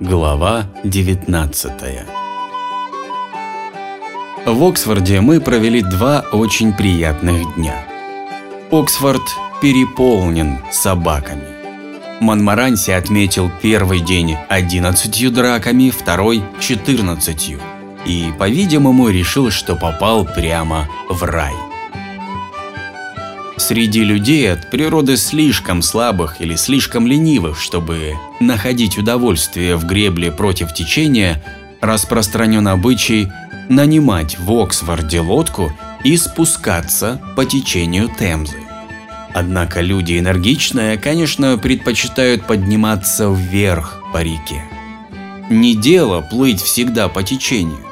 Глава 19 В Оксфорде мы провели два очень приятных дня. Оксфорд переполнен собаками. Монмаранси отметил первый день 11 драками, второй – 14 и, по-видимому, решил, что попал прямо в рай. Среди людей от природы слишком слабых или слишком ленивых, чтобы находить удовольствие в гребле против течения, распространен обычай нанимать в Оксфорде лодку и спускаться по течению Темзы. Однако люди энергичные, конечно, предпочитают подниматься вверх по реке. Не дело плыть всегда по течению.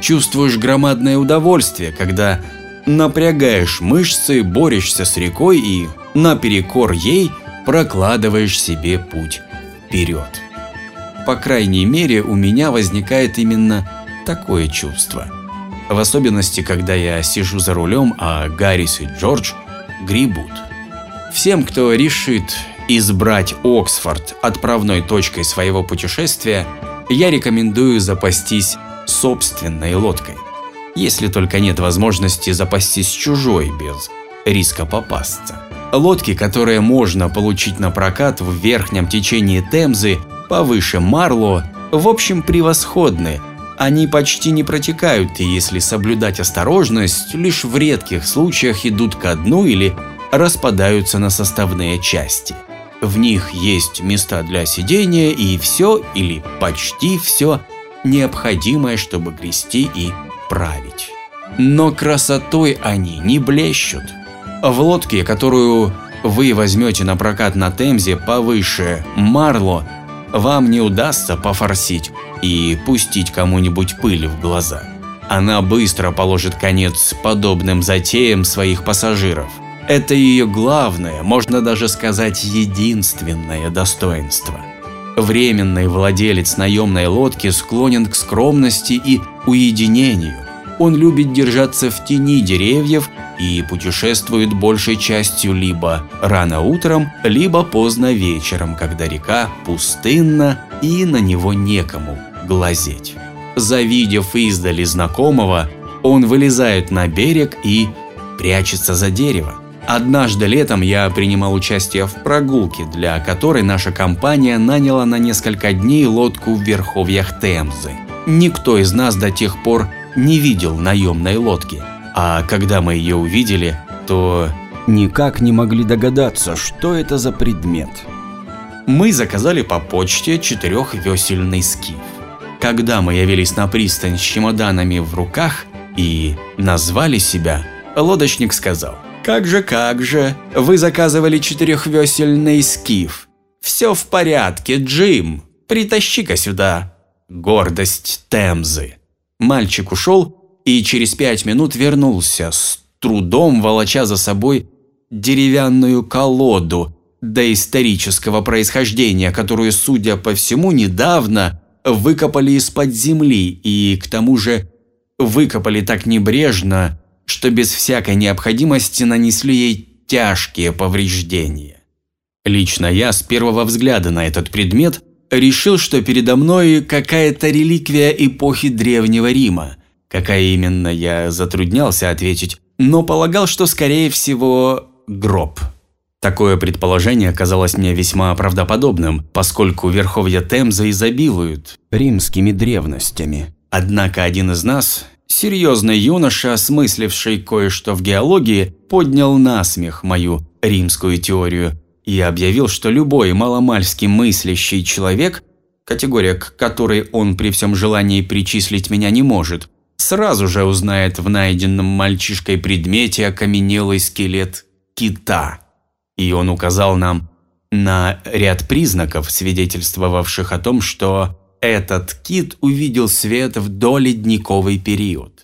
Чувствуешь громадное удовольствие, когда напрягаешь мышцы, борешься с рекой и, наперекор ей, прокладываешь себе путь вперед. По крайней мере, у меня возникает именно такое чувство. В особенности, когда я сижу за рулем, а Гаррис и Джордж гребут. Всем, кто решит избрать Оксфорд отправной точкой своего путешествия, я рекомендую запастись собственной лодкой если только нет возможности запастись чужой без риска попасться. Лодки, которые можно получить на прокат в верхнем течении Темзы, повыше Марло, в общем превосходны. Они почти не протекают и если соблюдать осторожность, лишь в редких случаях идут ко дну или распадаются на составные части. В них есть места для сидения и все или почти все необходимое, чтобы грести и править. Но красотой они не блещут. В лодке, которую вы возьмете на прокат на Темзе повыше Марло, вам не удастся пофорсить и пустить кому-нибудь пыль в глаза. Она быстро положит конец подобным затеям своих пассажиров. Это ее главное, можно даже сказать единственное достоинство. Временный владелец наемной лодки склонен к скромности и уединению. Он любит держаться в тени деревьев и путешествует большей частью либо рано утром, либо поздно вечером, когда река пустынна и на него некому глазеть. Завидев издали знакомого, он вылезает на берег и прячется за дерево. Однажды летом я принимал участие в прогулке, для которой наша компания наняла на несколько дней лодку в верховьях Темзы. Никто из нас до тех пор не видел наемной лодки, а когда мы ее увидели, то никак не могли догадаться, что это за предмет. Мы заказали по почте четырехвесельный скиф. Когда мы явились на пристань с чемоданами в руках и назвали себя, лодочник сказал, «Как же, как же, вы заказывали четырехвесельный скиф. Все в порядке, Джим, притащи-ка сюда гордость Темзы. Мальчик ушел и через пять минут вернулся, с трудом волоча за собой деревянную колоду доисторического происхождения, которую, судя по всему, недавно выкопали из-под земли и, к тому же, выкопали так небрежно, что без всякой необходимости нанесли ей тяжкие повреждения. Лично я с первого взгляда на этот предмет – решил, что передо мной какая-то реликвия эпохи Древнего Рима. Какая именно, я затруднялся ответить, но полагал, что скорее всего гроб. Такое предположение казалось мне весьма правдоподобным, поскольку верховья Темза изобилуют римскими древностями. Однако один из нас, серьезный юноша, осмысливший кое-что в геологии, поднял на смех мою римскую теорию – и объявил, что любой маломальски мыслящий человек, категория к которой он при всем желании причислить меня не может, сразу же узнает в найденном мальчишкой предмете окаменелый скелет кита. И он указал нам на ряд признаков, свидетельствовавших о том, что этот кит увидел свет в доледниковый период.